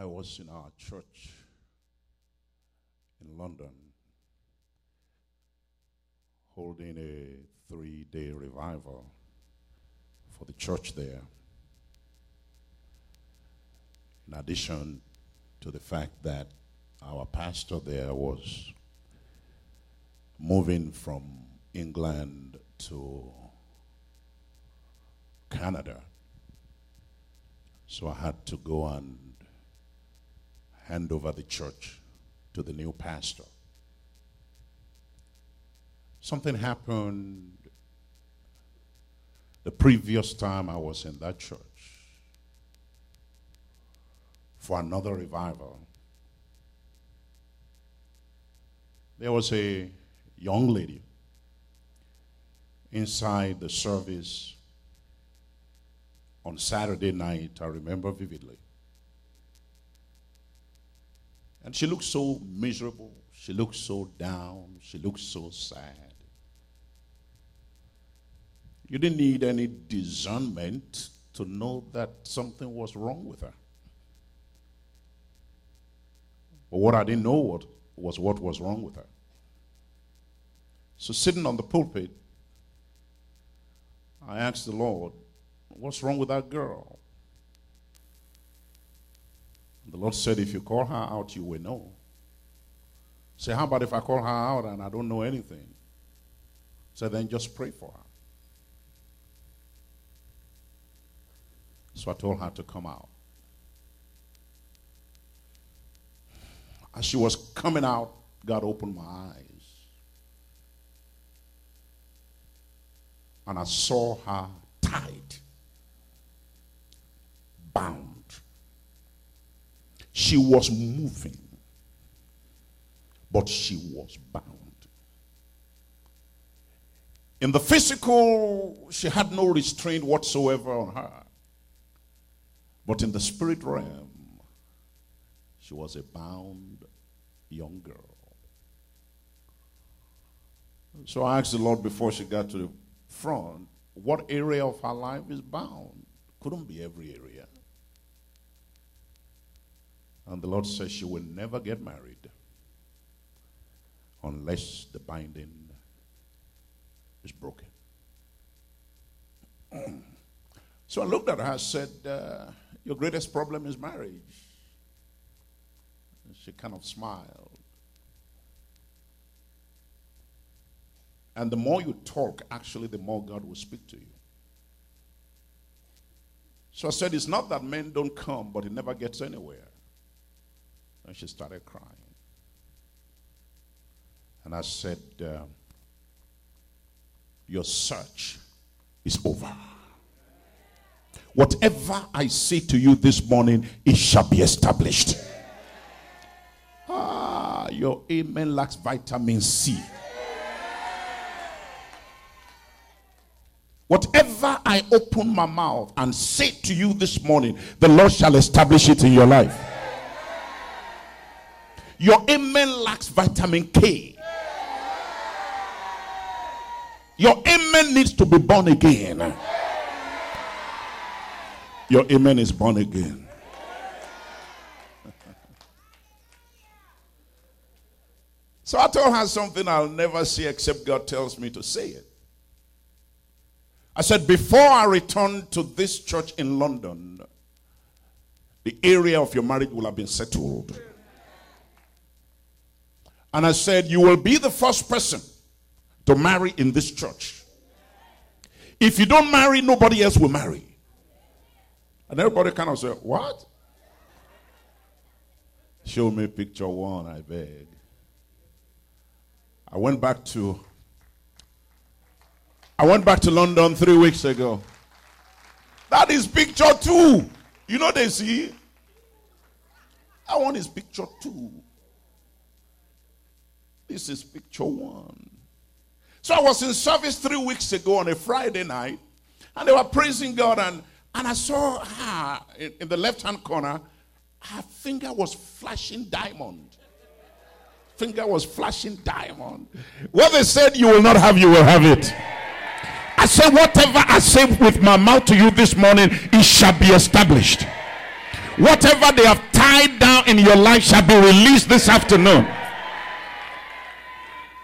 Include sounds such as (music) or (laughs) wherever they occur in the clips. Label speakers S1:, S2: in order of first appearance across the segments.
S1: I was in our church in London holding a three day revival for the church there. In addition to the fact that our pastor there was moving from England to Canada. So I had to go and hand over the church to the new pastor. Something happened the previous time I was in that church for another revival. There was a young lady inside the service on Saturday night, I remember vividly. And she looked so miserable. She looked so down. She looked so sad. You didn't need any discernment to know that something was wrong with her. But what I didn't know what, was what was wrong with her. So, sitting on the pulpit, I asked the Lord, What's wrong with that girl? The Lord said, If you call her out, you will know. Say, How about if I call her out and I don't know anything? So then just pray for her. So I told her to come out. As she was coming out, God opened my eyes. And I saw her tied, bound. She was moving, but she was bound. In the physical, she had no restraint whatsoever on her. But in the spirit realm, she was a bound young girl. So I asked the Lord before she got to the front, what area of her life is bound? Couldn't be every area. And the Lord says she will never get married unless the binding is broken. (clears throat) so I looked at her and said, uh, your greatest problem is marriage. And she kind of smiled. And the more you talk, actually, the more God will speak to you. So I said, It's not that men don't come, but it never gets anywhere. And she started crying. And I said, uh, Your search is over. Whatever I say to you this morning, it shall be established. Ah, your amen lacks vitamin C. Whatever I open my mouth and say to you this morning, the Lord shall establish it in your life. Your amen lacks vitamin K. Your amen needs to be born again. Your amen is born again. so I told her something I'll never say except God tells me to say it. I said, before I return to this church in London, the area of your marriage will have been settled. And I said, you will be the first person to marry in this church. If you don't marry, nobody else will marry. And everybody kind of said, What? Show me picture one, I beg. I went back to I went back to London three weeks ago. That is picture two. You know they see? I want his picture two. This is picture one. So I was in service three weeks ago on a Friday night, and they were praising God and and I saw her in, in the left hand corner, her finger was flashing diamond. Finger was flashing diamond. What they said you will not have, you will have it. I said, whatever I say with my mouth to you this morning, it shall be established. Whatever they have tied down in your life shall be released this afternoon.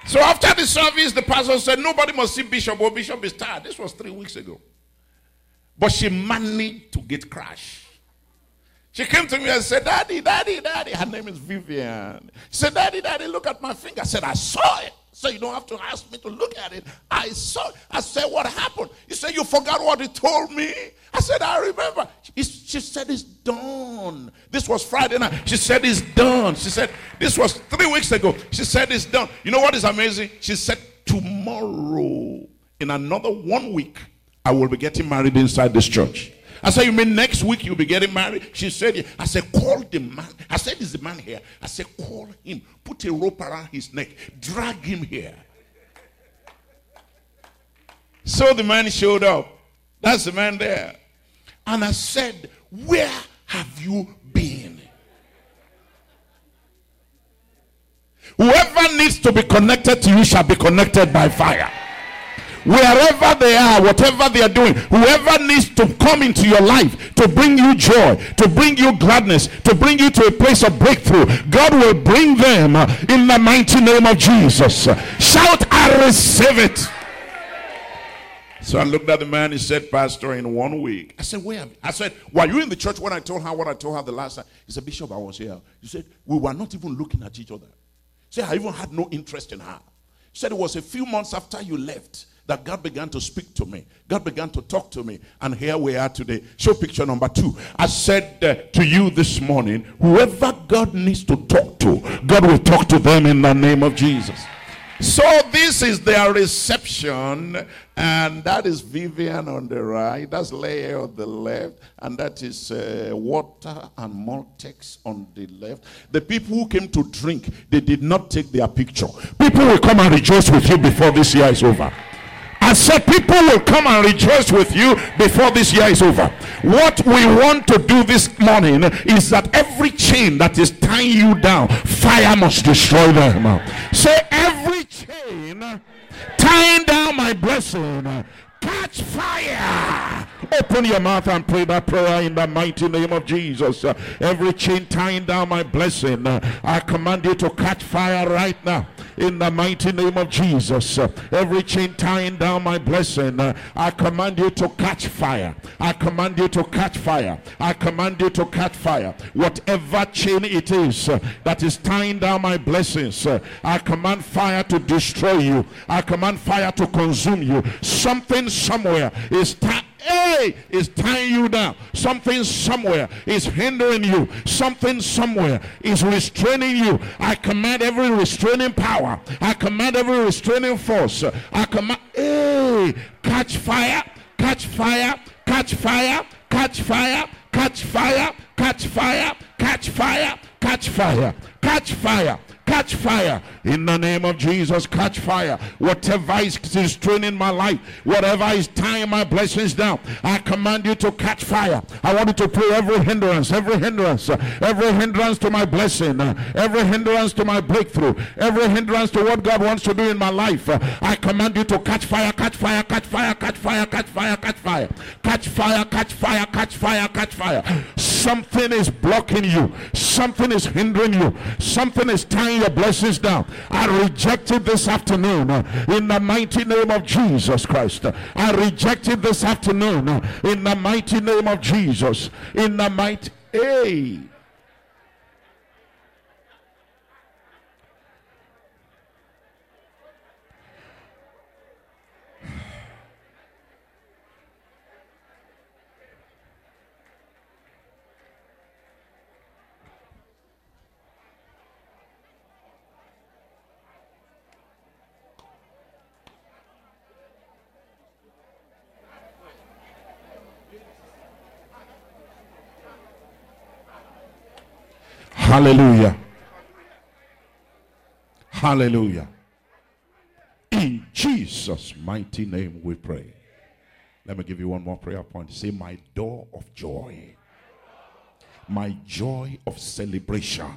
S1: So after the service, the pastor said, Nobody must see Bishop, or Bishop is tired. This was three weeks ago. But she managed to get crashed. She came to me and said, Daddy, Daddy, Daddy. Her name is Vivian. She said, Daddy, Daddy, look at my finger. I said, I saw it. So you don't have to ask me to look at it. I saw. I said, What happened? He said, You forgot what he told me. I said, I remember. she said, It's done. This was Friday night. She said, It's done. She said, This was three weeks ago. She said, It's done. You know what is amazing? She said, Tomorrow, in another one week, I will be getting married inside this church. I said, You mean next week you'll be getting married? She said, I said, Call the man. I said, Is the man here? I said, Call him. Put a rope around his neck. Drag him here. So the man showed up. That's the man there. And I said, Where have you been? Whoever needs to be connected to you shall be connected by fire wherever they are, whatever they are doing, whoever needs to come into your life to bring you joy, to bring you gladness, to bring you to a place of breakthrough, God will bring them uh, in the mighty name of Jesus. Shout, I receive it. So I looked at the man. He said, Pastor, in one week. I said, Where? I said, Were you in the church when I told her what I told her the last time? He said, Bishop, I was here. He said, We were not even looking at each other. He said, I even had no interest in her. He said, It was a few months after you left that God began to speak to me. God began to talk to me. And here we are today. Show picture number two. I said uh, to you this morning whoever God needs to talk to, God will talk to them in the name of Jesus. So this is their reception, and that is Vivian on the right, that's Leah on the left, and that is uh, Water and Maltex on the left. The people who came to drink, they did not take their picture. People will come and rejoice with you before this year is over. I said people will come and rejoice with you before this year is over. What we want to do this morning is that every chain that is tying you down, fire must destroy them. Say every chain tying down my blessing, catch fire. Open your mouth and pray that prayer in the mighty name of Jesus. Every chain tying down my blessing, I command you to catch fire right now in the mighty name of Jesus. Every chain tying down my blessing, I command you to catch fire. I command you to catch fire. I command you to catch fire. Whatever chain it is uh, that is tying down my blessings, uh, I command fire to destroy you. I command fire to consume you. Something somewhere is tying hey, is tying you down. Something somewhere is hindering you. Something somewhere is restraining you. I command every restraining power. I command every restraining force. I command, hey, catch fire, catch fire, catch fire, catch fire, catch fire, catch fire, catch fire, catch fire, catch fire catch fire in the name of Jesus. Catch fire. Whatever is restraining my life, whatever is tying my blessings down, I command you to catch fire. I want you to pray every hindrance, every hindrance, every hindrance to my blessing, every hindrance to my breakthrough, every hindrance to what God wants to do in my life. I command you to catch fire, catch fire, catch fire, catch fire, catch fire, catch fire, catch fire, catch fire, catch fire, catch fire. Something is blocking you, something is hindering you, something is tying your blessings down. I reject it this afternoon uh, in the mighty name of Jesus Christ. I reject it this afternoon uh, in the mighty name of Jesus. In the mighty. Hey. Hallelujah. Hallelujah. In Jesus' mighty name we pray. Let me give you one more prayer point. Say, My door of joy, my joy of celebration,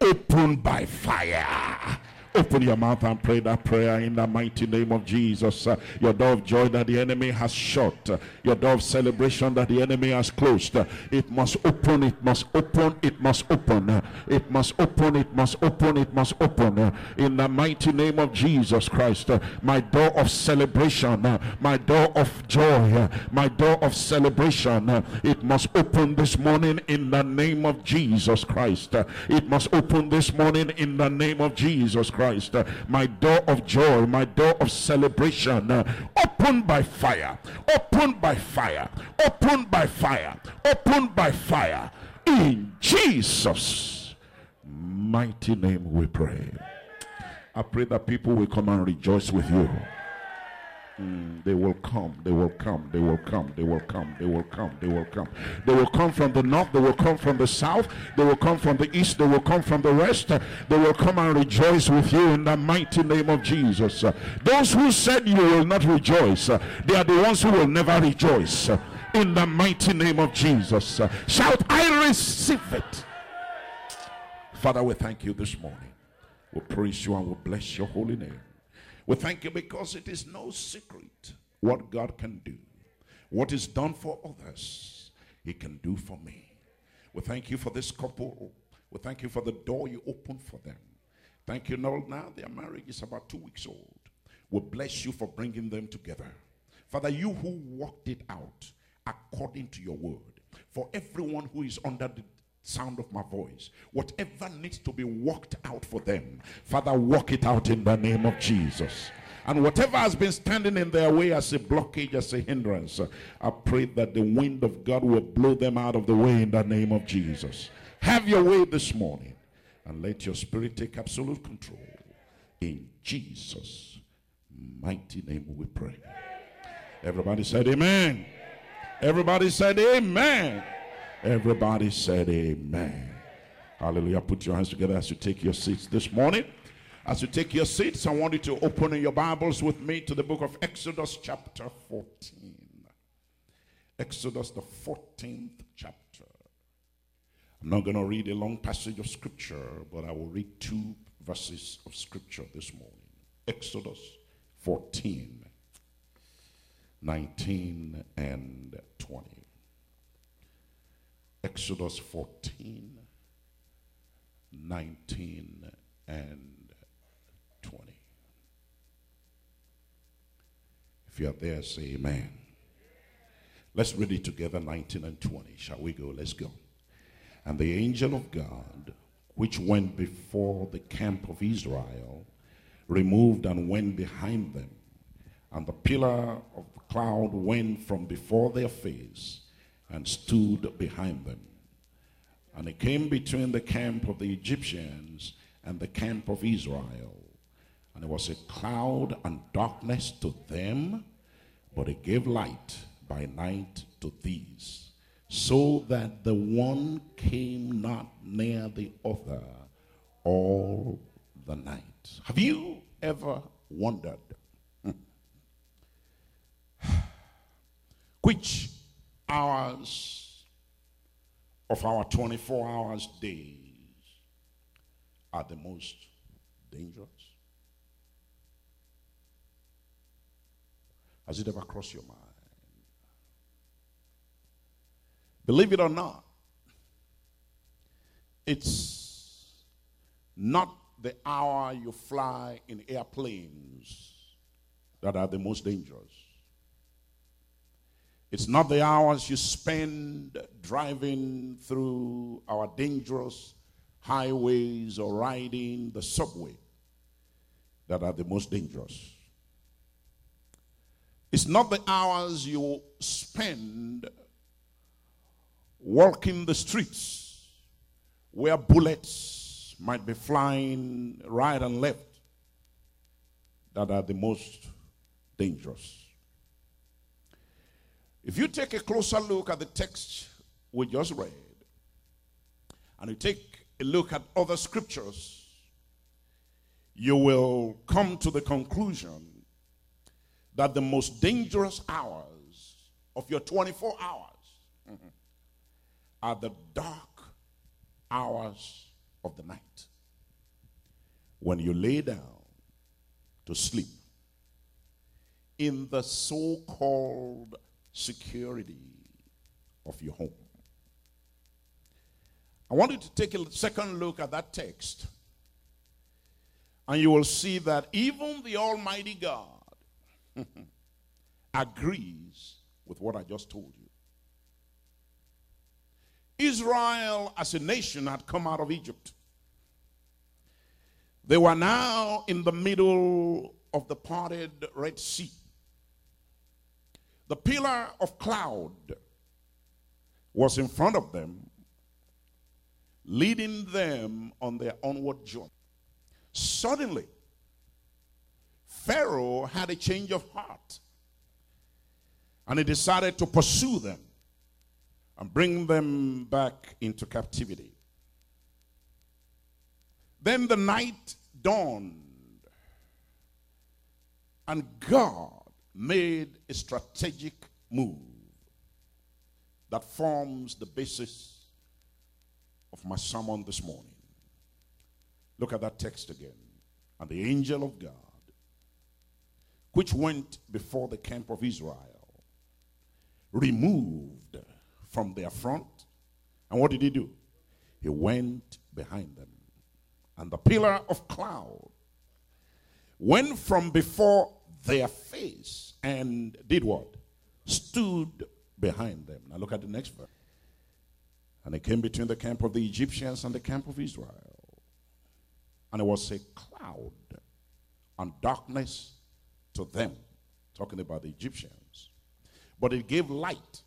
S1: opened by fire Open your mouth and pray that prayer in the mighty name of Jesus. Uh, your door of joy that the enemy has shut, uh, your door of celebration that the enemy has closed, uh, it must open, it must open, it must open, it must open, it must open, it must open. In the mighty name of Jesus Christ, my door of celebration, my door of joy, my door of celebration, it must open this morning in the name of Jesus Christ. it must open this morning in the name of Jesus Christ. Uh, my door of joy, my door of celebration, uh, open by fire, open by fire, open by fire, open by fire. In Jesus' mighty name we pray. I pray that people will come and rejoice with you. Mm, they will come, they will come, they will come, they will come, they will come, they will come. They will come from the north, they will come from the south, they will come from the east, they will come from the west. They will come and rejoice with you in the mighty name of Jesus. Those who said you will not rejoice, they are the ones who will never rejoice. In the mighty name of Jesus. Shout, I receive it. Father, we thank you this morning. We praise you and we bless your holy name. We thank you because it is no secret what God can do. What is done for others, He can do for me. We thank you for this couple. We thank you for the door you opened for them. Thank you, Lord. Now their marriage is about two weeks old. We bless you for bringing them together. Father, you who worked it out according to your word, for everyone who is under the sound of my voice. Whatever needs to be worked out for them, Father, work it out in the name of Jesus. And whatever has been standing in their way as a blockage, as a hindrance, I pray that the wind of God will blow them out of the way in the name of Jesus. Have your way this morning and let your spirit take absolute control. In Jesus' mighty name we pray. Everybody said amen. Everybody said amen. Everybody said amen. Hallelujah. Put your hands together as you take your seats this morning. As you take your seats, I want you to open your Bibles with me to the book of Exodus, chapter 14. Exodus, the 14th chapter. I'm not going to read a long passage of scripture, but I will read two verses of scripture this morning. Exodus 14, 19 and 20. Exodus 14, 19, and 20. If you are there, say amen. Let's read it together 19 and 20. Shall we go? Let's go. And the angel of God, which went before the camp of Israel, removed and went behind them. And the pillar of the cloud went from before their face and stood behind them. And it came between the camp of the Egyptians and the camp of Israel. And it was a cloud and darkness to them, but it gave light by night to these, so that the one came not near the other all the night. Have you ever wondered hmm, (sighs) which hours of our 24 hours days are the most dangerous? Has it ever crossed your mind? Believe it or not, it's not the hour you fly in airplanes that are the most dangerous. It's not the hours you spend driving through our dangerous highways or riding the subway that are the most dangerous. It's not the hours you spend walking the streets where bullets might be flying right and left that are the most dangerous. If you take a closer look at the text we just read, and you take a look at other scriptures, you will come to the conclusion that the most dangerous hours of your 24 hours mm-hmm, are the dark hours of the night. when you lay down to sleep in the so called security of your home. I want you to take a second look at that text, and you will see that even the Almighty God (laughs) agrees with what I just told you. Israel, as a nation, had come out of Egypt. They were now in the middle of the parted Red Sea. The pillar of cloud was in front of them, leading them on their onward journey. Suddenly, Pharaoh had a change of heart and he decided to pursue them and bring them back into captivity. Then the night dawned, and God made a strategic move that forms the basis of my sermon this morning. Look at that text again. And the angel of God, which went before the camp of Israel, removed from their front. And what did he do? He went behind them. And the pillar of cloud went from before their face and did what? Stood behind them. Now look at the next verse. And it came between the camp of the Egyptians and the camp of Israel. And it was a cloud and darkness to them, talking about the Egyptians. But it gave light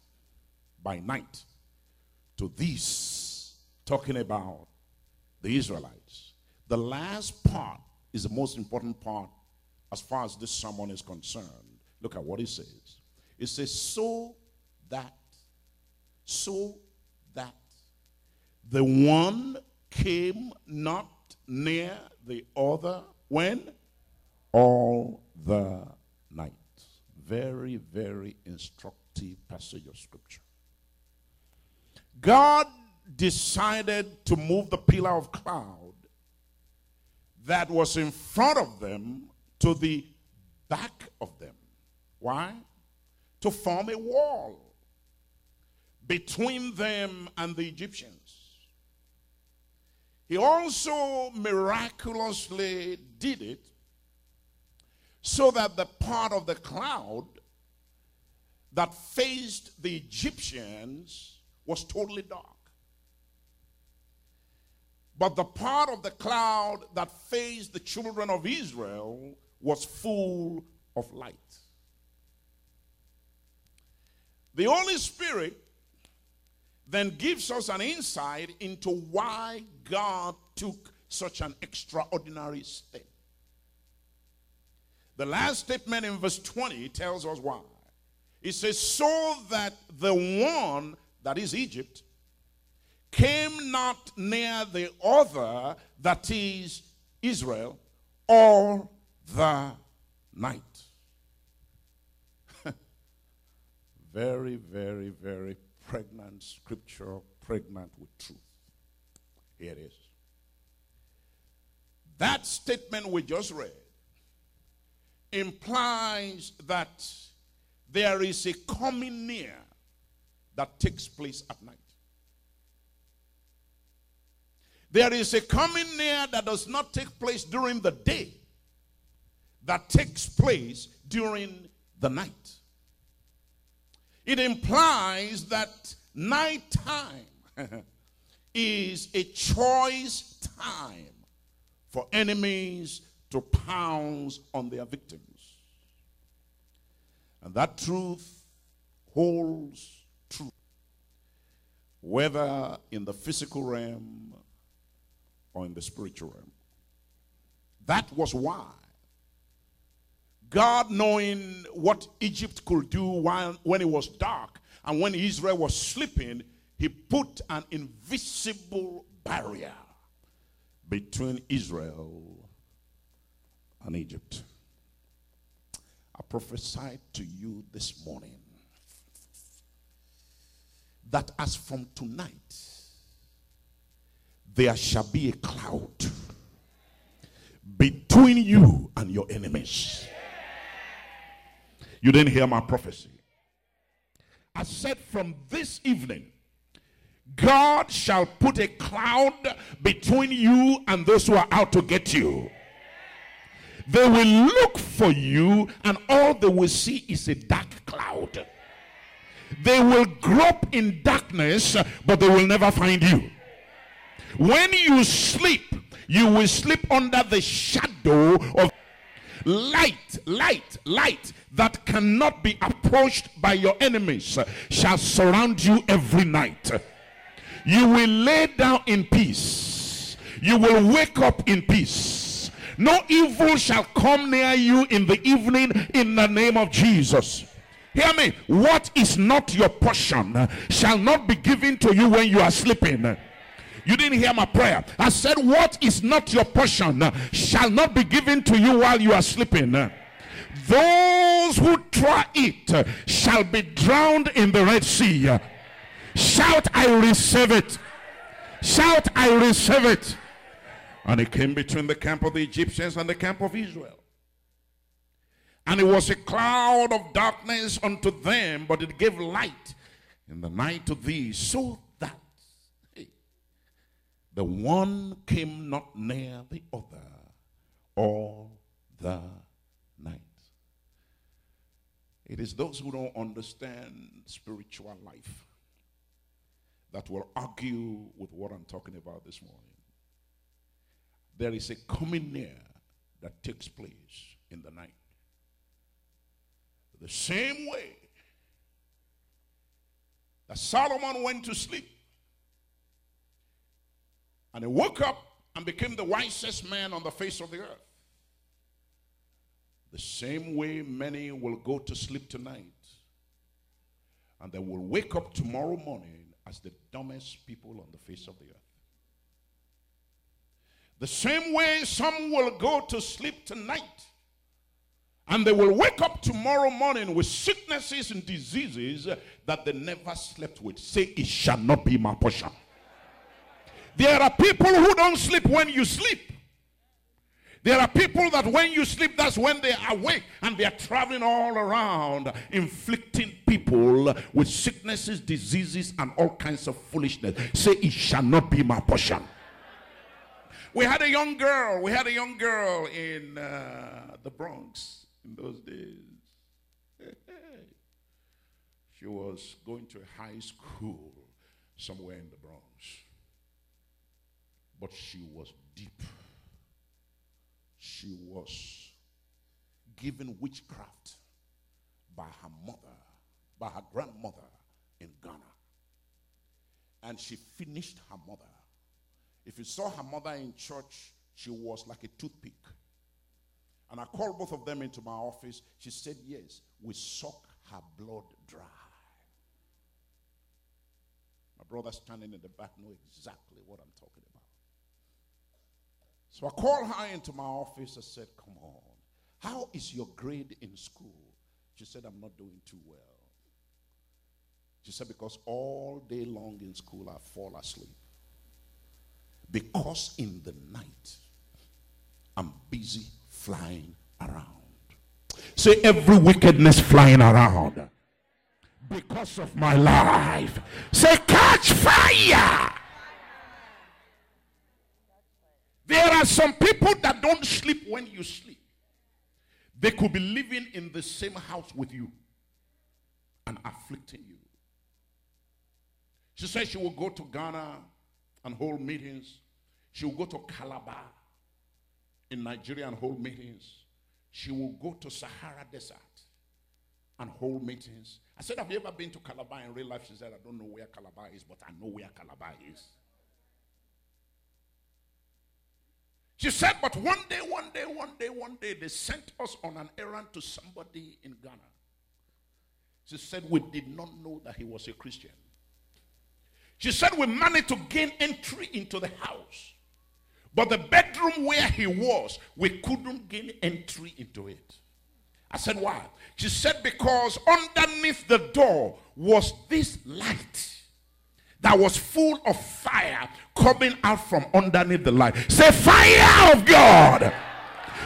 S1: by night to these, talking about the Israelites. The last part is the most important part as far as this sermon is concerned. Look at what it says. It says, so that, so that the one came not near the other when? All the night. Very, very instructive passage of scripture. God decided to move the pillar of cloud that was in front of them to the back of them. Why? To form a wall between them and the Egyptians. He also miraculously did it so that the part of the cloud that faced the Egyptians was totally dark. But the part of the cloud that faced the children of Israel was full of light. The Holy Spirit then gives us an insight into why God took such an extraordinary step. The last statement in verse 20 tells us why. It says, So that the one, that is Egypt, came not near the other, that is Israel, all the night. (laughs) very, very, very pregnant scripture, pregnant with truth. Here it is. That statement we just read implies that there is a coming near that takes place at night. There is a coming near that does not take place during the day, that takes place during the night. It implies that nighttime (laughs) is a choice time for enemies to pounce on their victims. And that truth holds true, whether in the physical realm or in the spiritual realm. That was why God, knowing what Egypt could do while, when it was dark and when Israel was sleeping, he put an invisible barrier between Israel and Egypt. I prophesy to you this morning that as from tonight, there shall be a cloud between you and your enemies. You didn't hear my prophecy. I said from this evening, God shall put a cloud between you and those who are out to get you. They will look for you, and all they will see is a dark cloud. They will grope in darkness, but they will never find you. When you sleep, you will sleep under the shadow of light, light, light that cannot be approached by your enemies shall surround you every night. You will lay down in peace. You will wake up in peace. No evil shall come near you in the evening in the name of Jesus. Hear me. What is not your portion shall not be given to you when you are sleeping. You didn't hear my prayer. I said, What is not your portion shall not be given to you while you are sleeping. Those who try it shall be drowned in the Red Sea. Shout, I receive it. Shout, I receive it. And it came between the camp of the Egyptians and the camp of Israel. And it was a cloud of darkness unto them, but it gave light in the night to thee, so the one came not near the other all the night. It is those who don't understand spiritual life that will argue with what I'm talking about this morning. There is a coming near that takes place in the night. The same way that Solomon went to sleep and he woke up and became the wisest man on the face of the earth. The same way many will go to sleep tonight and they will wake up tomorrow morning as the dumbest people on the face of the earth. The same way some will go to sleep tonight and they will wake up tomorrow morning with sicknesses and diseases that they never slept with. Say, It shall not be my portion. There are people who don't sleep when you sleep. There are people that when you sleep, that's when they are awake and they are traveling all around, inflicting people with sicknesses, diseases, and all kinds of foolishness. Say, It shall not be my portion. We had a young girl, we had a young girl in uh, the Bronx in those days. (laughs) she was going to a high school somewhere in the Bronx. But she was deep she was given witchcraft by her mother, by her grandmother in Ghana. And she finished her mother. If you saw her mother in church, she was like a toothpick. And I called both of them into my office. She said, Yes, we suck her blood dry. My brother standing in the back know exactly what I'm talking about. So I called her into my office. I said, Come on, how is your grade in school? She said, I'm not doing too well. She said, Because all day long in school I fall asleep. Because in the night I'm busy flying around. Say, every wickedness flying around because of my life. Say, catch fire. There are some people that don't sleep when you sleep. They could be living in the same house with you and afflicting you. She said she will go to Ghana and hold meetings. She will go to Calabar in Nigeria and hold meetings. She will go to Sahara Desert and hold meetings. I said, Have you ever been to Calabar in real life? She said, I don't know where Calabar is, but I know where Calabar is. She said, but one day, one day, one day, one day, they sent us on an errand to somebody in Ghana. She said, we did not know that he was a Christian. She said, we managed to gain entry into the house. But the bedroom where he was, we couldn't gain entry into it. I said, why? She said, because underneath the door was this light that was full of fire coming out from underneath the light. Say, fire of God.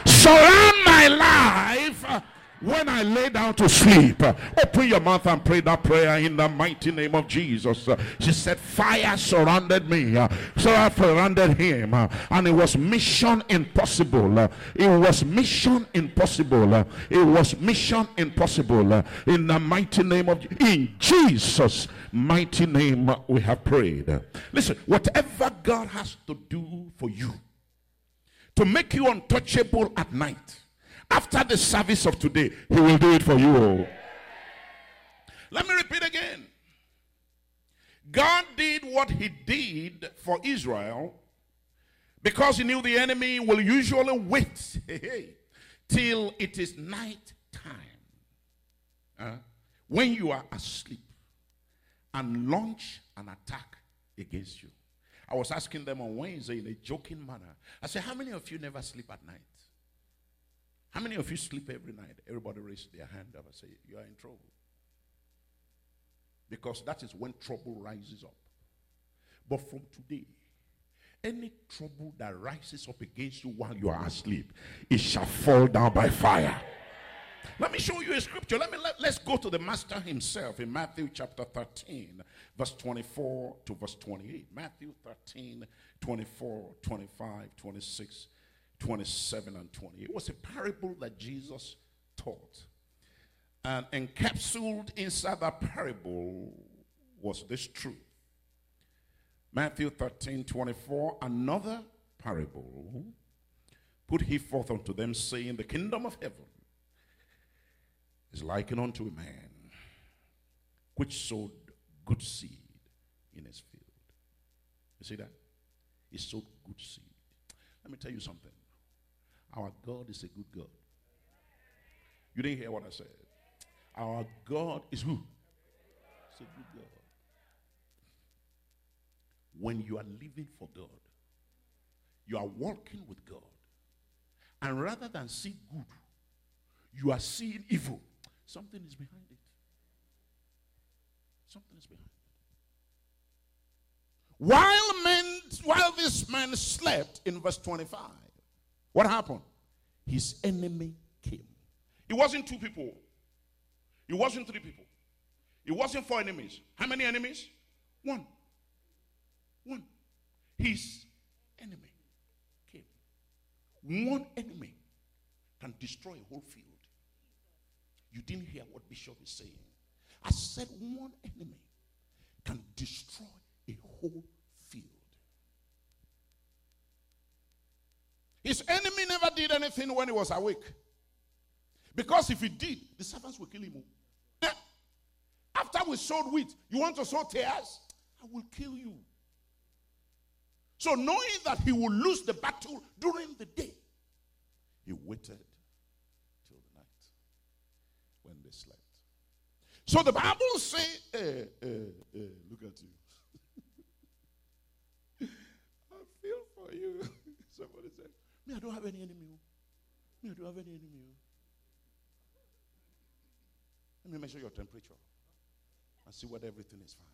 S1: surround my life when I lay down to sleep, open your mouth and pray that prayer in the mighty name of Jesus. She said, Fire surrounded me, so I surrounded him, and it was mission impossible. It was mission impossible. It was mission impossible. In the mighty name of in Jesus' mighty name, we have prayed. Listen, whatever God has to do for you to make you untouchable at night after the service of today, He will do it for you. All. Let me repeat again. God did what He did for Israel because He knew the enemy will usually wait (laughs) till it is night time when you are asleep and launch an attack against you. I was asking them on Wednesday in a joking manner. I said, How many of you never sleep at night? How many of you sleep every night? Everybody raise their hand up and say, You are in trouble. Because that is when trouble rises up. But from today, any trouble that rises up against you while you are asleep, it shall fall down by fire. Let me show you a scripture. Let me let, let's go to the master himself in Matthew chapter 13, verse 24 to verse 28. Matthew 13, 24, 25, 26, 27 and 20. It was a parable that Jesus taught. And encapsulated inside that parable was this truth. Matthew 13, 24, another parable put he forth unto them, saying, The kingdom of heaven is likened unto a man which sowed good seed in his field. You see that? He sowed good seed. Let me tell you something. Our God is a good God. You didn't hear what I said. Our God is who? It's a good God. When you are living for God, you are walking with God. And rather than see good, you are seeing evil. Something is behind it. Something is behind it. While men, while this man slept in verse 25, what happened? His enemy came. It wasn't two people. It wasn't three people. It wasn't four enemies. How many enemies? One. One. His enemy came. One enemy can destroy a whole field. You didn't hear what Bishop is saying. I said one enemy can destroy a whole His enemy never did anything when he was awake. Because if he did, the servants will kill him. After we sowed wheat, you want to sow tares? I will kill you. So, knowing that he will lose the battle during the day, he waited till the night when they slept. So, the Bible says, uh, uh, uh, look at you. (laughs) I feel for you. (laughs) Somebody said, me, I don't have any enemy. Oh. Me, I don't have any enemy. Oh. Let me measure your temperature and see whether everything is fine.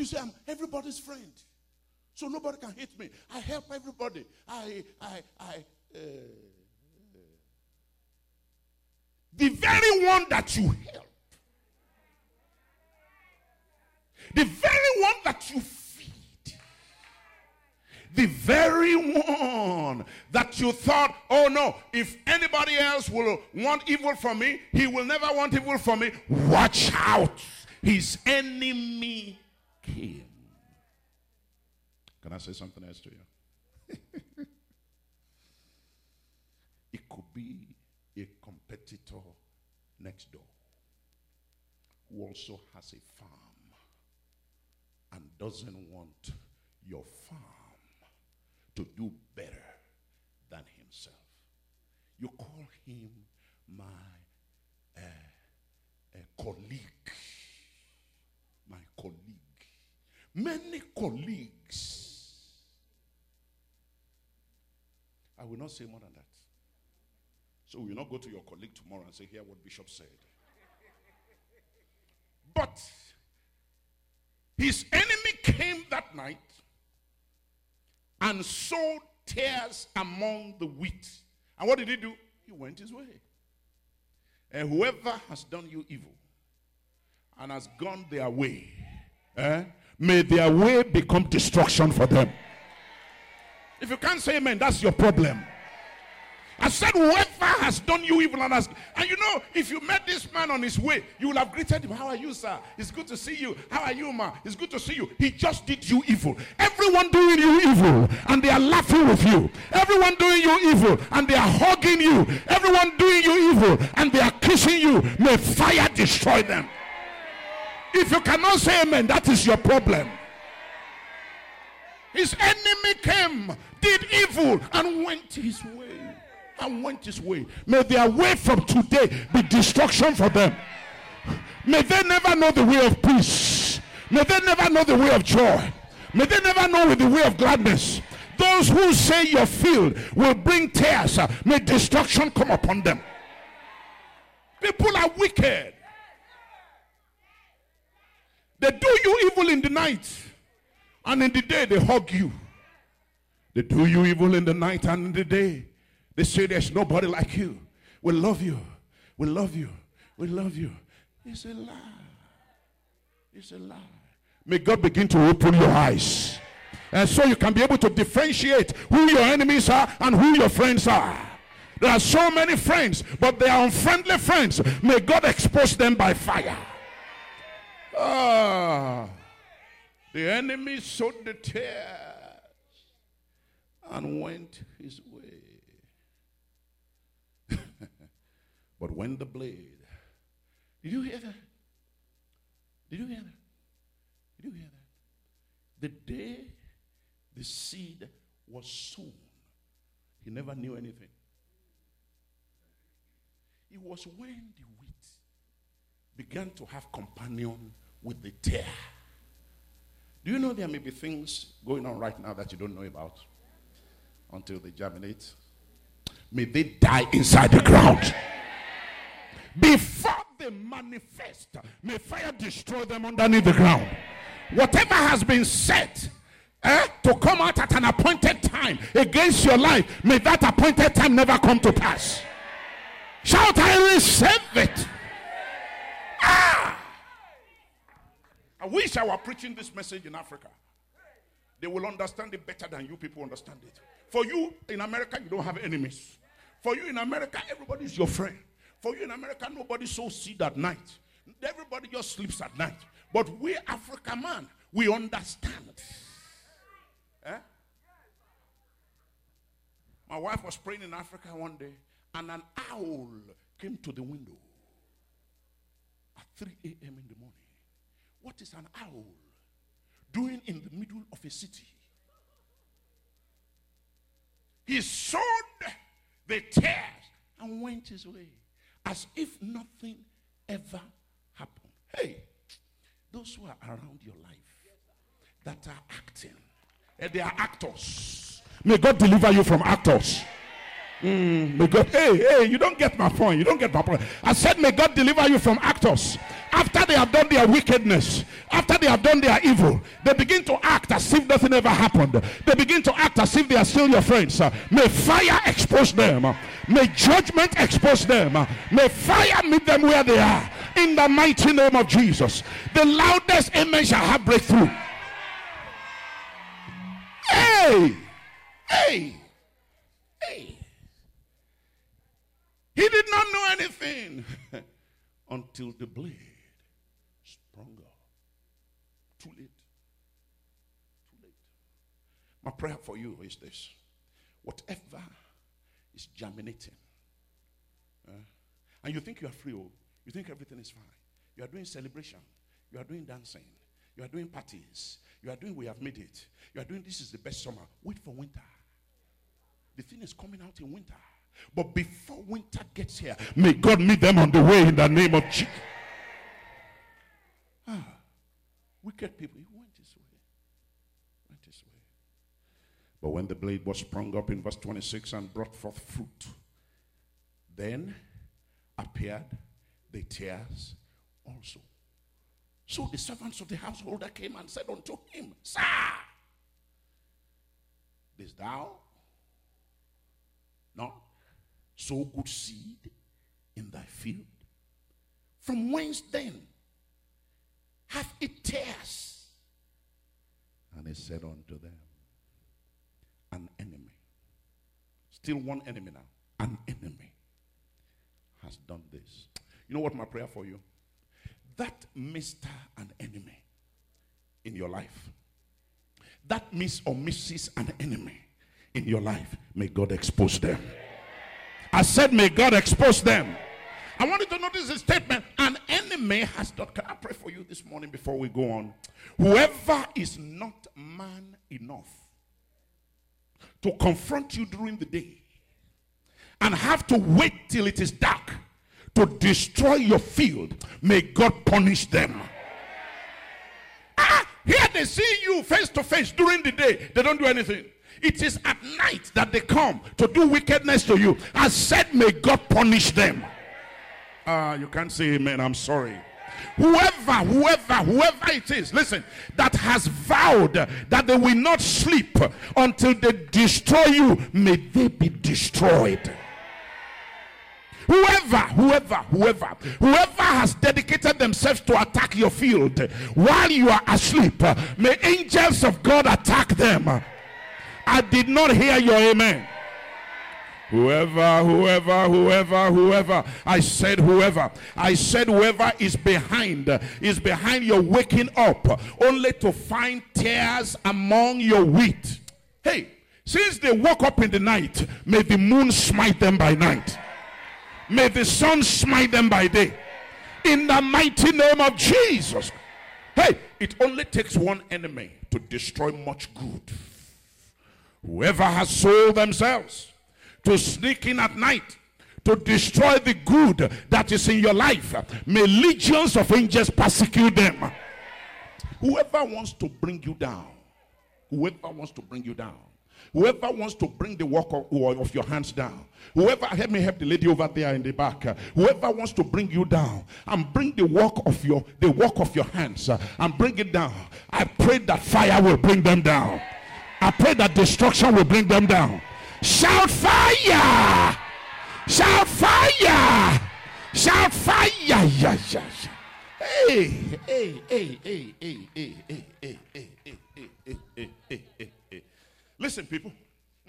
S1: You say, I'm everybody's friend. So nobody can hit me. I help everybody. I, I, I, uh, the very one that you help, the very one that you the very one that you thought, oh no, if anybody else will want evil from me, he will never want evil from me. Watch out. His enemy came. Can I say something else to you? (laughs) it could be a competitor next door who also has a farm and doesn't want your farm to do better than himself. You call him my uh, uh, colleague. My colleague. Many colleagues. I will not say more than that. So we will not go to your colleague tomorrow and say, Hear what Bishop said. But his enemy came that night and sowed tares among the wheat. And what did he do? He went his way. And whoever has done you evil and has gone their way, eh, may their way become destruction for them. If you can't say amen, that's your problem. I said, whoever has done you evil and has, and you know, if you met this man on his way, you will have greeted him. How are you, sir? It's good to see you. How are you, ma? It's good to see you. He just did you evil. Everyone doing you evil, and they are laughing with you. Everyone doing you evil, and they are hugging you. Everyone doing you evil, and they are kissing you. May fire destroy them. If you cannot say amen, that is your problem. His enemy came, did evil, and went his way and went his way. May their way from today be destruction for them. May they never know the way of peace. May they never know the way of joy. May they never know the way of gladness. Those who say your field will bring tares, uh, may destruction come upon them. People are wicked. They do you evil in the night, and in the day they hug you. They do you evil in the night and in the day they say there's nobody like you. We love you. We love you. We love you. It's a lie. It's a lie. May God begin to open your eyes. And so you can be able to differentiate who your enemies are and who your friends are. There are so many friends, but they are unfriendly friends. May God expose them by fire. Ah, the enemy sowed the tares and went his way. But when the blade, did you hear that? Did you hear that? Did you hear that? The day the seed was sown, he never knew anything. It was when the wheat began to have companion with the tare. Do you know there may be things going on right now that you don't know about until they germinate? may they die inside the ground. Before they manifest, may fire destroy them underneath the ground. Whatever has been set eh, to come out at an appointed time against your life, may that appointed time never come to pass. Shout, I receive it. Ah! I wish I were preaching this message in Africa. They will understand it better than you people understand it. For you in America, you don't have enemies. For you in America, everybody is your friend. For you in America, nobody sows seed at night. Everybody just sleeps at night. But we African man, we understand. Eh? My wife was praying in Africa one day, and an owl came to the window at 3 a.m. in the morning. What is an owl doing in the middle of a city? He sowed the tares and went his way as if nothing ever happened. Hey, those who are around your life that are acting, they are actors. May God deliver you from actors. Mm, may God, hey, hey, you don't get my point. You don't get my point. I said, may God deliver you from actors. After they have done their wickedness, after they have done their evil, they begin to act as if nothing ever happened. They begin to act as if they are still your friends. May fire expose them. May judgment expose them. May fire meet them where they are. In the mighty name of Jesus. The loudest amen shall have breakthrough. Hey! Hey! Hey! He did not (laughs) until the blade sprung up. Too late. Too late. My prayer for you is this whatever is germinating, uh, and you think you are free, oh, you think everything is fine. You are doing celebration, you are doing dancing, you are doing parties, you are doing we have made it, you are doing this is the best summer. Wait for winter. The thing is coming out in winter. But before winter gets here, may God meet them on the way in the name of Jesus. Ah, wicked people, he went his way. Went his way. But when the blade was sprung up in verse 26 and brought forth fruit, then appeared the tares also. So the servants of the householder came and said unto him, Sir, didst thou No. Sow good seed in thy field. From whence then hath it tares? And he said unto them, An enemy. Still one enemy now. An enemy has done this. You know what my prayer for you? That Mr. an enemy in your life, that Miss or Mrs. an enemy in your life, may God expose them. I said, may God expose them. I want you to notice the statement an enemy has done. Can I pray for you this morning before we go on? Whoever is not man enough to confront you during the day and have to wait till it is dark to destroy your field, may God punish them. Ah, here they see you face to face during the day, they don't do anything. It is at night that they come to do wickedness to you. I said, may God punish them. Ah, uh, you can't say amen. I'm sorry. Whoever, whoever, whoever it is, listen, that has vowed that they will not sleep until they destroy you, may they be destroyed. Whoever, whoever, whoever, whoever has dedicated themselves to attack your field while you are asleep, may angels of God attack them. I did not hear your amen. Whoever, whoever, whoever, whoever. I said whoever. I said whoever is behind, is behind your waking up, only to find tares among your wheat. Hey, since they woke up in the night, may the moon smite them by night. May the sun smite them by day. In the mighty name of Jesus. Hey, it only takes one enemy to destroy much good. Whoever has sold themselves to sneak in at night to destroy the good that is in your life, may legions of angels persecute them. Whoever wants to bring you down, whoever wants to bring you down, Whoever wants to bring the work of, of, your hands down, whoever help me help the lady over there in the back. whoever wants to bring you down and bring the work of your the work of your hands and bring it down. I pray that fire will bring them down. I pray that destruction will bring them down. Shout fire! Shout fire! Shout fire! Yeah, yeah, yeah. Hey, hey, hey, hey, hey, hey, hey, hey, hey, hey, hey, hey, hey, hey, hey. Listen, people.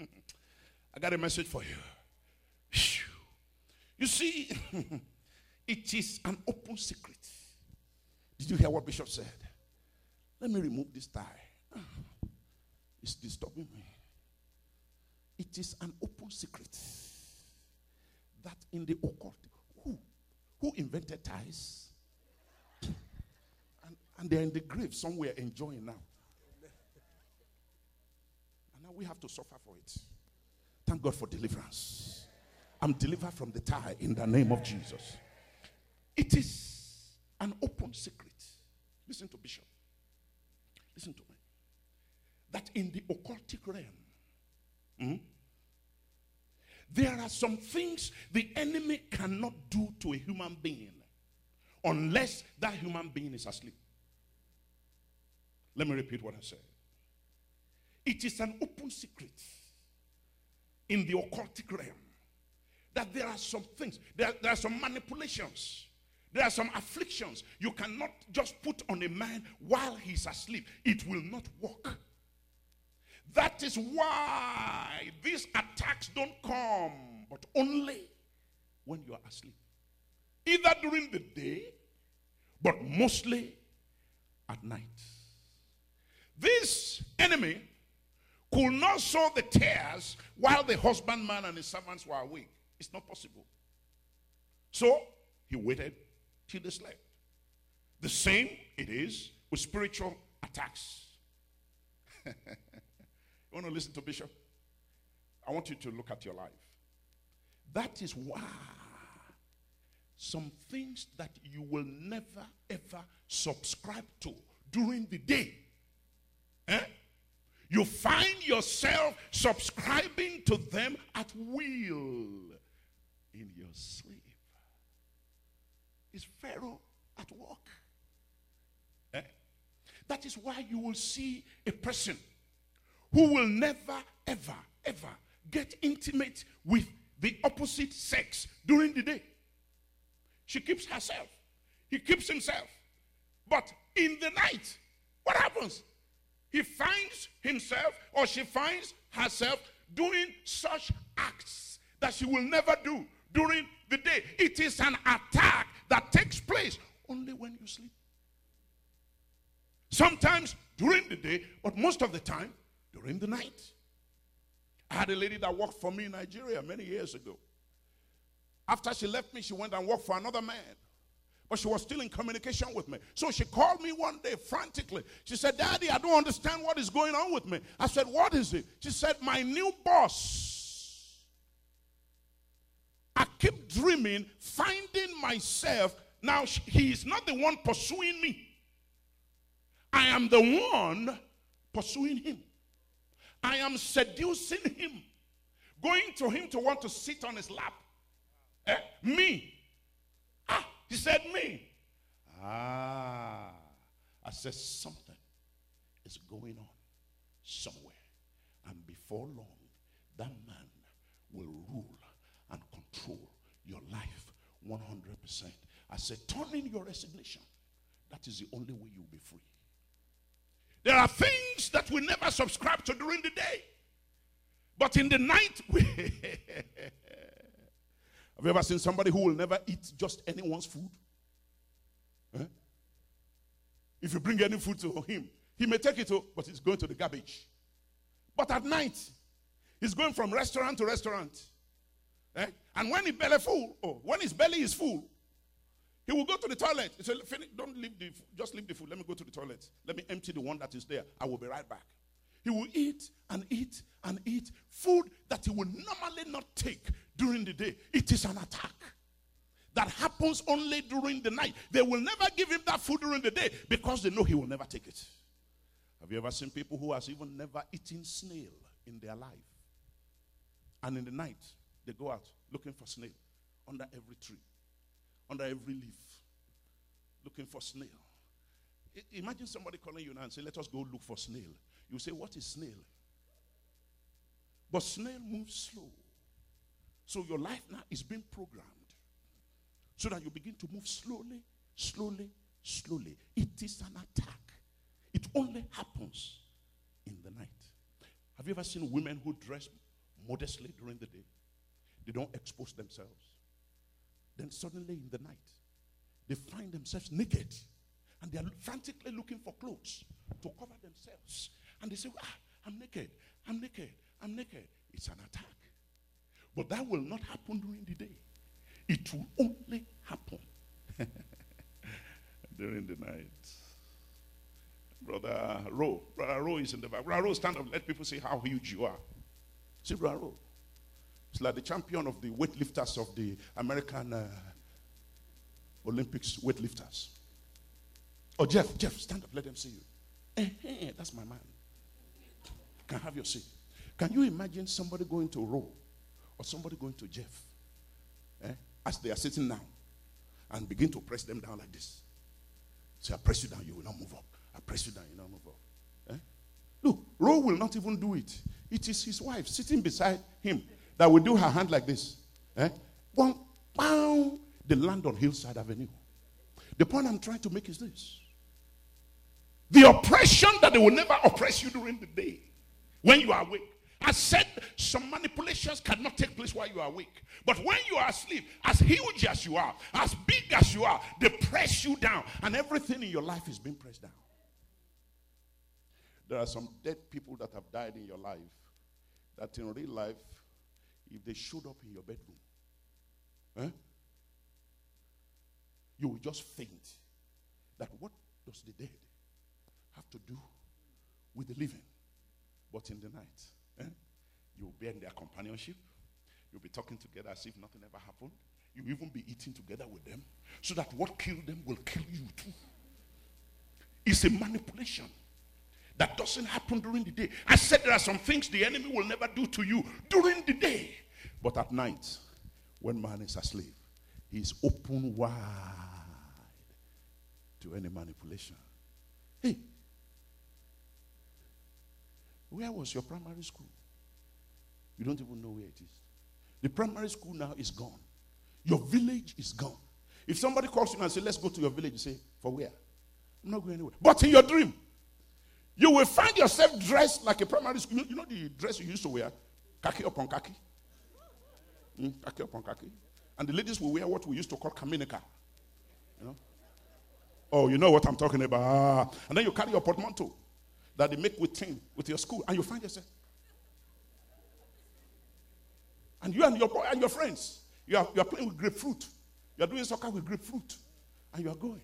S1: I got a message for you. You see, it is an open secret. Did you hear what Bishop said? Let me remove this tie. It's disturbing me. It is an open secret that in the occult, who, who invented ties? And, and they're in the grave somewhere enjoying now. And now we have to suffer for it. Thank God for deliverance. I'm delivered from the tie in the name of Jesus. It is an open secret. Listen to Bishop. Listen to me. That in the occultic realm, hmm, there are some things the enemy cannot do to a human being unless that human being is asleep. Let me repeat what I said. It is an open secret in the occultic realm that there are some things, there, there are some manipulations, there are some afflictions you cannot just put on a man while he's asleep. It will not work. That is why these attacks don't come, but only when you are asleep. Either during the day, but mostly at night. This enemy could not sow the tares while the husbandman and his servants were awake. It's not possible. So he waited till they slept. The same it is with spiritual attacks. (laughs) you want to listen to Bishop? I want you to look at your life. That is why some things that you will never ever subscribe to during the day. Eh? You find yourself subscribing to them at will in your sleep. Is Pharaoh at work? Eh? That is why you will see a person who will never, ever, ever get intimate with the opposite sex during the day. She keeps herself. He keeps himself. But in the night, what happens? He finds himself or she finds herself doing such acts that she will never do during the day. It is an attack that takes place only when you sleep. Sometimes during the day, but most of the time during the night. I had a lady that worked for me in Nigeria many years ago. After she left me, she went and worked for another man. But she was still in communication with me. So she called me one day frantically. She said, Daddy, I don't understand what is going on with me. I said, What is it? She said, My new boss. I keep dreaming, finding myself. Now, he is not the one pursuing me, I am the one pursuing him. I am seducing him, going to him to want to sit on his lap. Eh? Me. Ah, he said, Me. Ah. I said, Something is going on somewhere. And before long, that man will rule and control your life 100%. I said, Turn in your resignation. That is the only way you'll be free. There are things that we never subscribe to during the day. But in the night, (laughs) we have you ever seen somebody who will never eat just anyone's food? Huh? If you bring any food to him, he may take it, but it's going to the garbage. But at night, he's going from restaurant to restaurant. Eh? And when belly full, oh, when his belly is full, he will go to the toilet. He said, Don't leave the just leave the food. Let me go to the toilet. Let me empty the one that is there. I will be right back. He will eat and eat and eat food that he will normally not take during the day. It is an attack that happens only during the night. They will never give him that food during the day because they know he will never take it. Have you ever seen people who has even never eaten snail in their life? And in the night, they go out looking for snail under every tree under every leaf looking for snail. I, imagine somebody calling you now and say, Let us go look for snail. You say, What is snail? But snail moves slow. So your life now is being programmed so that you begin to move slowly, slowly, slowly. It is an attack. It only happens in the night. Have you ever seen women who dress modestly during the day? They don't expose themselves. Then suddenly in the night, they find themselves naked and they are frantically looking for clothes to cover themselves. And they say, ah, I'm naked, I'm naked, I'm naked. It's an attack. But that will not happen during the day, it will only happen (laughs) during the night. Brother Rowe, Brother Rowe is in the back. Brother Rowe, stand up, let people see how huge you are. See, Brother Rowe. Like the champion of the weightlifters of the American uh, Olympics weightlifters. Oh, Jeff, Jeff, stand up. Let them see you. Eh, that's my man. Can have your seat? Can you imagine somebody going to Rowe or somebody going to Jeff eh, as they are sitting down and begin to press them down like this? Say, I press you down, you will not move up. I press you down, you will not move up. Eh? Look, Rowe will not even do it. It is his wife sitting beside him that will do her hand like this. Eh? One, pound, the land on Hillside Avenue. The point I'm trying to make is this the oppression that they will never oppress you during the day when you are awake. I said some manipulations cannot take place while you are awake. But when you are asleep, as huge as you are, as big as you are, they press you down, and everything in your life is being pressed down. There are some dead people that have died in your life that in real life if they showed up in your bedroom, eh, you will just faint. That what does the dead have to do with the living? But in the night, eh, you'll be in their companionship. You'll be talking together as if nothing ever happened. You'll even be eating together with them so that what killed them will kill you too. It's a manipulation that doesn't happen during the day. I said there are some things the enemy will never do to you during the day. But at night, when man is asleep, he's open wide to any manipulation. Hey, where was your primary school? You don't even know where it is. The primary school now is gone. Your village is gone. If somebody calls you and say, Let's go to your village, you say, For where? I'm not going anywhere. But in your dream, you will find yourself dressed like a primary school. You know the dress you used to wear? Khaki upon khaki. Mm, khaki upon khaki. And the ladies will wear what we used to call kaminika. You know? Oh, you know what I'm talking about. And then you carry your portmanteau that they make with tin with your school, and you find yourself. And you and your boy and your friends, you are, you are playing with grapefruit. You are doing soccer with grapefruit. And you are going.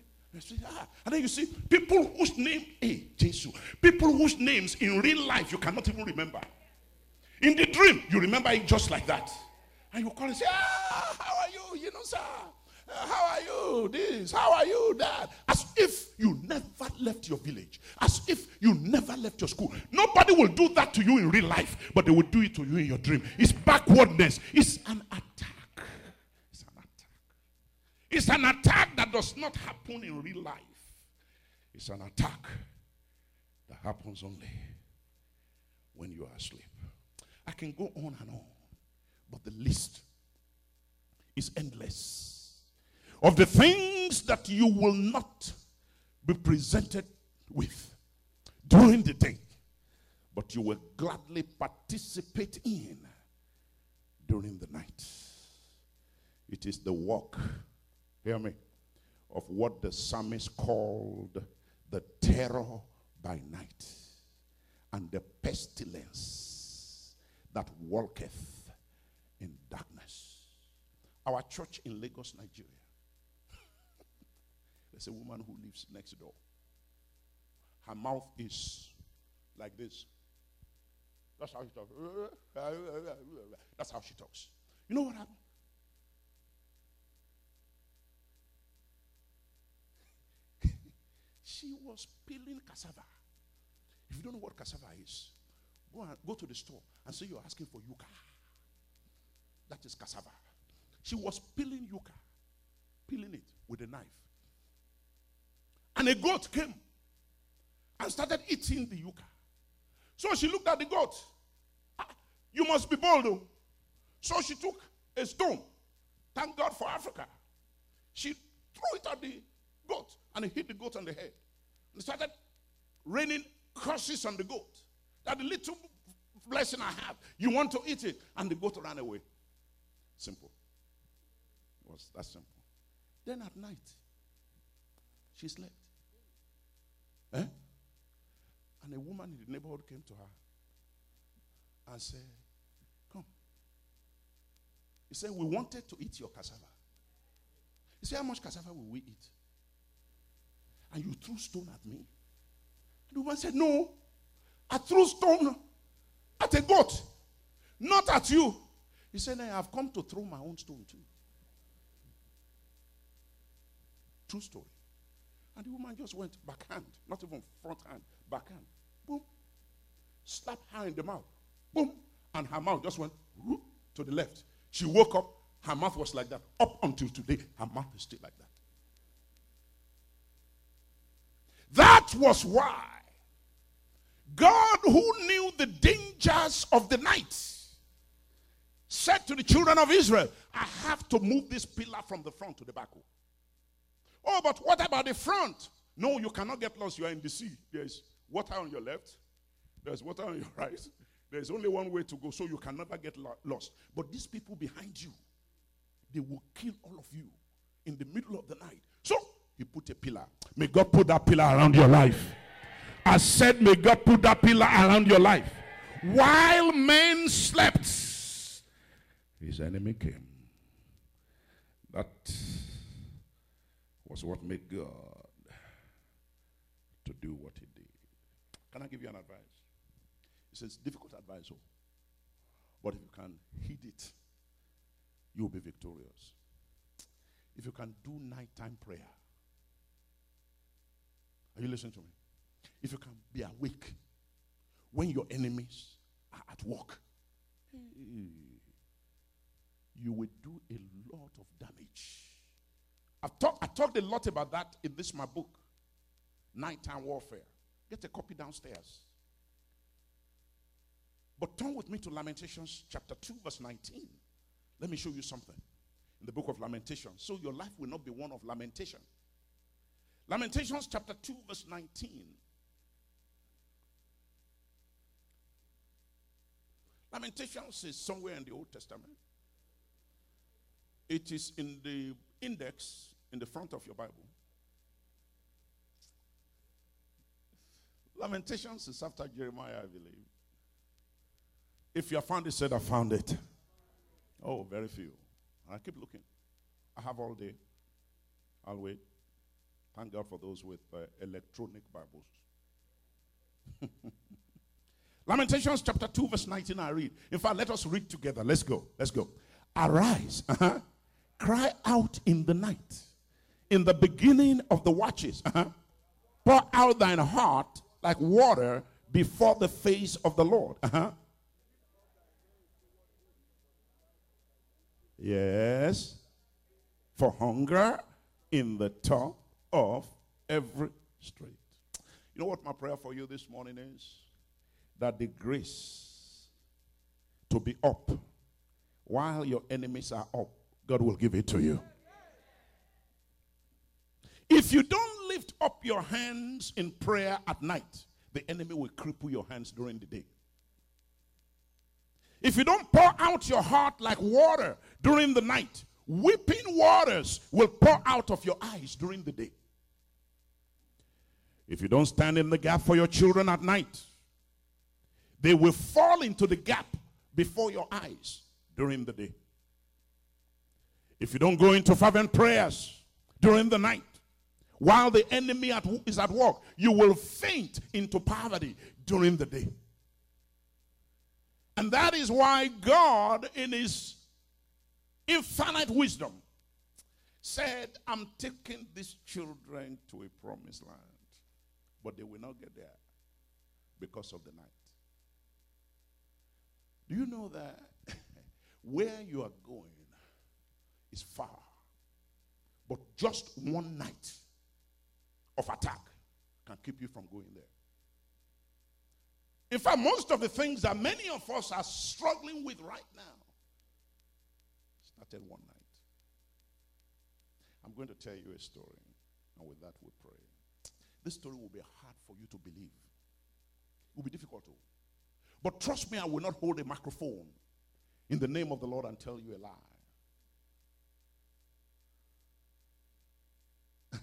S1: Ah. and then you see people whose name, hey, Jesus, people whose names in real life you cannot even remember. In the dream, you remember it just like that. And you call and say, ah, how are you? You know, sir. Uh, how are you? This. How are you? That. As if you never left your village. As if you never left your school. Nobody will do that to you in real life, but they will do it to you in your dream. It's backwardness. It's an attack. It's an attack. That does not happen in real life. It's an attack that happens only when you are asleep. I can go on and on, but the list is endless of the things that you will not be presented with during the day, but you will gladly participate in during the night. It is the work, hear me, of what the psalmist called the terror by night and the pestilence that walketh in darkness. Our church in Lagos, Nigeria. (laughs) There's a woman who lives next door. Her mouth is like this. That's how she talks. (laughs) That's how she talks. You know what happened? She was peeling cassava. If you don't know what cassava is, go, and, go to the store and say you're asking for yuca. That is cassava. She was peeling yuca, peeling it with a knife. And a goat came and started eating the yuca. So she looked at the goat. Ah, you must be bold, though. So she took a stone. Thank God for Africa. She threw it at the goat and it hit the goat on the head. Started raining curses on the goat. That little blessing I have, you want to eat it. And the goat ran away. Simple. It was that simple. Then at night, she slept. Eh? And a woman in the neighborhood came to her and said, Come. He said, We wanted to eat your cassava. He said, How much cassava will we eat? And you threw stone at me. And the woman said, No. I threw stone at a goat, not at you. He said, I have come to throw my own stone too. True story. And the woman just went backhand, not even front hand, backhand. Boom. Slap her in the mouth. Boom. And her mouth just went whoop, to the left. She woke up, her mouth was like that. Up until today, her mouth is still like that. That was why God, who knew the dangers of the night, said to the children of Israel, I have to move this pillar from the front to the back. Oh, but what about the front? No, you cannot get lost. You are in the sea. There's water on your left, there's water on your (laughs) right. There's only one way to go, so you can never get lost. But these people behind you, they will kill all of you in the middle of the night. He put a pillar. May God put that pillar around your life. I said, May God put that pillar around your life. While men slept, his enemy came. That was what made God to do what he did. Can I give you an advice? It's a difficult advice, oh. but if you can heed it, you'll be victorious. If you can do nighttime prayer, are you listening to me? If you can be awake when your enemies are at work, you will do a lot of damage. I've talked, I talked a lot about that in this my book, Nighttime Warfare. Get a copy downstairs. But turn with me to Lamentations chapter 2, verse 19. Let me show you something in the book of Lamentations. So your life will not be one of lamentation. Lamentations chapter 2, verse 19. Lamentations is somewhere in the Old Testament. It is in the index in the front of your Bible. Lamentations is after Jeremiah, I believe. If you have found it, said, I found it. Oh, very few. I keep looking. I have all day. I'll wait. Thank God for those with uh, electronic Bibles. (laughs) Lamentations chapter 2, verse 19, I read. In fact, let us read together. Let's go. Let's go. Arise, uh-huh. cry out in the night, in the beginning of the watches. Uh-huh. Pour out thine heart like water before the face of the Lord. Uh-huh. Yes. For hunger in the top of every street. You know what my prayer for you this morning is? That the grace to be up while your enemies are up, God will give it to you. If you don't lift up your hands in prayer at night, the enemy will cripple your hands during the day. If you don't pour out your heart like water during the night, weeping waters will pour out of your eyes during the day. If you don't stand in the gap for your children at night, they will fall into the gap before your eyes during the day. If you don't go into fervent prayers during the night, while the enemy at, is at work, you will faint into poverty during the day. And that is why God, in His infinite wisdom, said, I'm taking these children to a promised land. But they will not get there because of the night. Do you know that (laughs) where you are going is far? But just one night of attack can keep you from going there. In fact, most of the things that many of us are struggling with right now started one night. I'm going to tell you a story, and with that we pray. This story will be hard for you to believe. It will be difficult to. But trust me, I will not hold a microphone in the name of the Lord and tell you a lie. (laughs)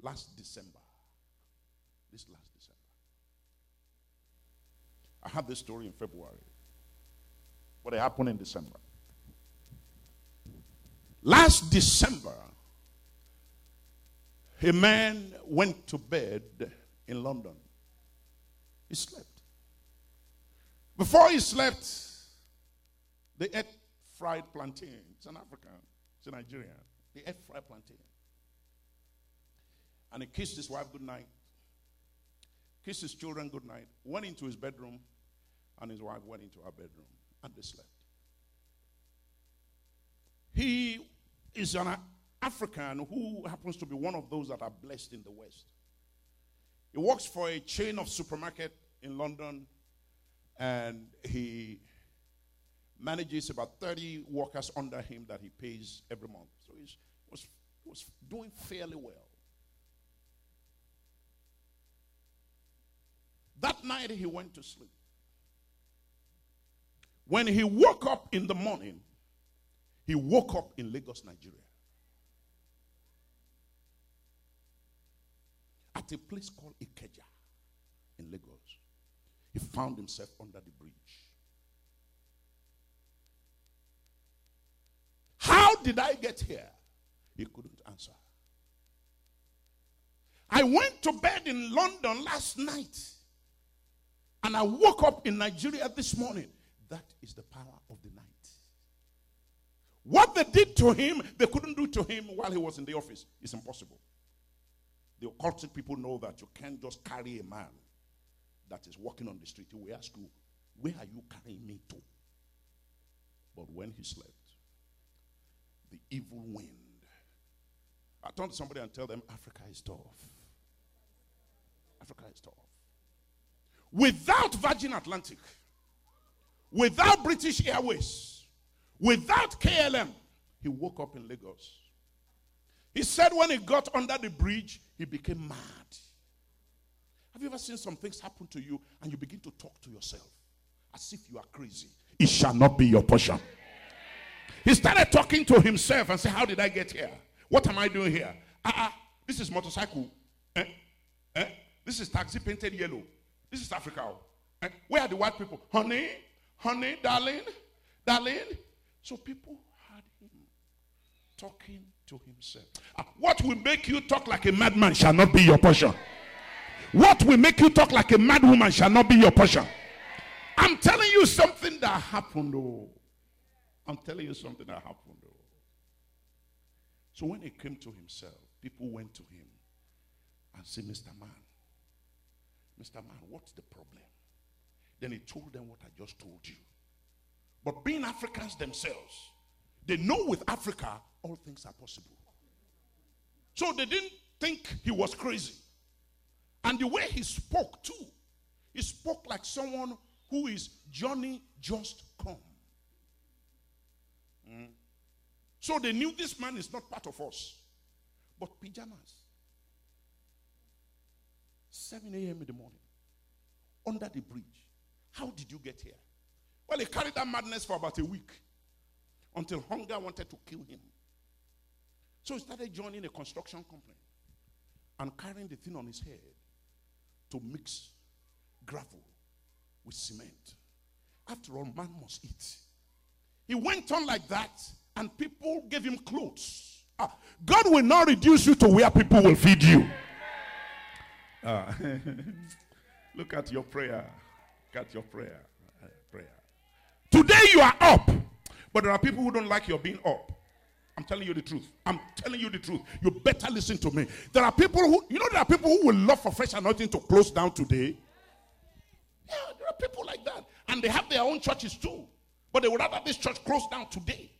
S1: last December. This last December. I had this story in February. It happened in December. Last December, a man went to bed in London. He slept. Before he slept, they ate fried plantain. It's an African, it's a Nigerian. They ate fried plantain. And he kissed his wife good night, kissed his children good night, went into his bedroom, and his wife went into her bedroom, and they slept. He is an African who happens to be one of those that are blessed in the West. He works for a chain of supermarket in London, and he manages about 30 workers under him that he pays every month. So he was, was doing fairly well. That night he went to sleep. When he woke up in the morning, he woke up in Lagos, Nigeria. At a place called Ikeja in Lagos. He found himself under the bridge. How did I get here? He couldn't answer. I went to bed in London last night. And I woke up in Nigeria this morning. That is the power of the night. What they did to him, they couldn't do to him while he was in the office. It's impossible. The occultic people know that you can't just carry a man that is walking on the street. He will ask you, Where are you carrying me to? But when he slept, the evil wind. I turn to somebody and tell them, Africa is tough. Africa is tough. Without Virgin Atlantic, without British Airways, without KLM, he woke up in Lagos. He said when he got under the bridge, he became mad. Have you ever seen some things happen to you and you begin to talk to yourself as if you are crazy? It shall not be your portion. He started talking to himself and said, How did I get here? What am I doing here? Ah, uh-uh, this is motorcycle. Eh? Eh? This is taxi painted yellow. This is Africa. Eh? Where are the white people? Honey, honey, darling, darling. So people had him talking to himself. Ah, what will make you talk like a madman shall not be your portion. What will make you talk like a madwoman shall not be your portion. I'm telling you something that happened, oh. I'm telling you something that happened, oh. So when he came to himself, people went to him and said, Mr. Man, Mr. Man, what's the problem? Then he told them what I just told you. But being Africans themselves, they know with Africa, all things are possible. So they didn't think he was crazy. And the way he spoke, too, he spoke like someone who is Johnny just come. Mm. So they knew this man is not part of us. But pajamas. 7 a.m. in the morning. Under the bridge. How did you get here? Well, he carried that madness for about a week. Until hunger wanted to kill him. So he started joining a construction company and carrying the thing on his head to mix gravel with cement. After all, man must eat. He went on like that, and people gave him clothes. Ah, God will not reduce you to where people will feed you. Ah. (laughs) Look at your prayer. Look at your prayer. Prayer. Today you are up, but there are people who don't like your being up. I'm telling you the truth. I'm telling you the truth. You better listen to me. There are people who, you know, there are people who will love for fresh anointing to close down today. Yeah, there are people like that. And they have their own churches too. But they would rather this church close down today.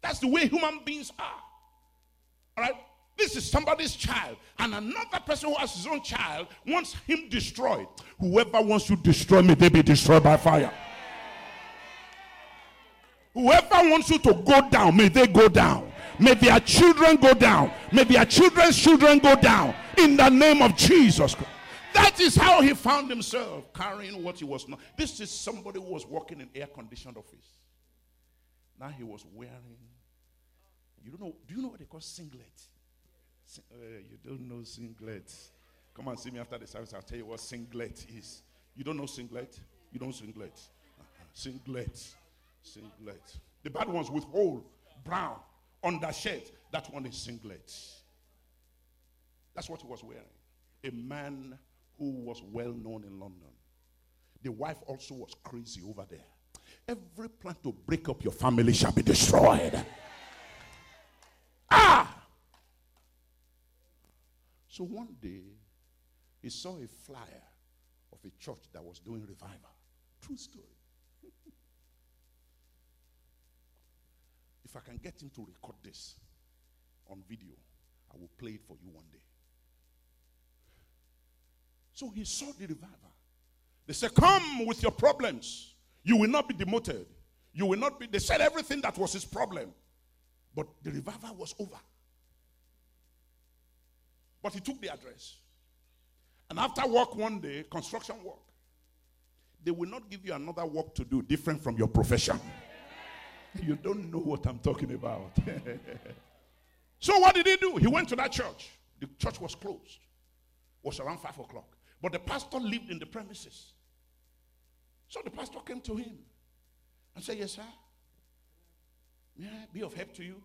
S1: That's the way human beings are. All right? This is somebody's child, and another person who has his own child wants him destroyed. Whoever wants to destroy me, they be destroyed by fire. Whoever wants you to go down, may they go down. May their children go down. May their children's children go down. In the name of Jesus Christ. That is how he found himself carrying what he was not. This is somebody who was working in air conditioned office. Now he was wearing. You don't know? Do you know what they call singlet? Uh, you don't know singlet. Come and see me after the service. I'll tell you what singlet is. You don't know singlet? You don't singlet. Uh-huh. Singlet. Singlet. The bad ones with hole, brown, undershirt. That one is singlet. That's what he was wearing. A man who was well known in London. The wife also was crazy over there. Every plan to break up your family shall be destroyed. Ah! So one day, he saw a flyer of a church that was doing revival. True story. (laughs) if I can get him to record this on video, I will play it for you one day. So he saw the revival. They said, Come with your problems. You will not be demoted. You will not be. They said everything that was his problem. But the revival was over. But he took the address. And after work one day, construction work, they will not give you another work to do different from your profession. You don't know what I'm talking about. (laughs) so what did he do? He went to that church. The church was closed. It was around five o'clock. But the pastor lived in the premises. So the pastor came to him and said, Yes, sir. May I be of help to you?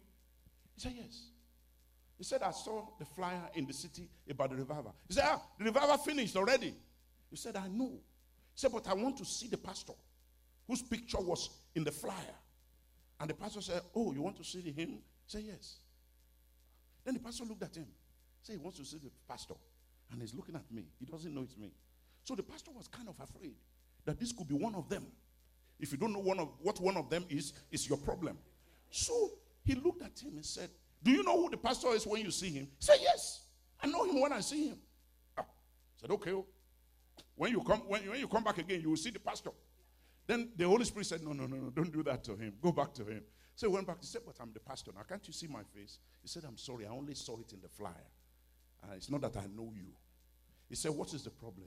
S1: He said, Yes. He said, I saw the flyer in the city about the revival. He said, Ah, the revival finished already. He said, I know. He said, But I want to see the pastor whose picture was in the flyer. And the pastor said, Oh, you want to see him? Say Yes. Then the pastor looked at him. Say He wants to see the pastor. And he's looking at me. He doesn't know it's me. So the pastor was kind of afraid that this could be one of them. If you don't know one of what one of them is, it's your problem. So he looked at him and said, Do you know who the pastor is when you see him? Say Yes. I know him when I see him. Ah. Said, Okay. Oh. When you come, when, when you come back again, you will see the pastor. Then the Holy Spirit said, No, no, no, no, don't do that to him. Go back to him. So he went back. He said, But I'm the pastor now. Can't you see my face? He said, I'm sorry. I only saw it in the flyer. Uh, it's not that I know you. He said, What is the problem?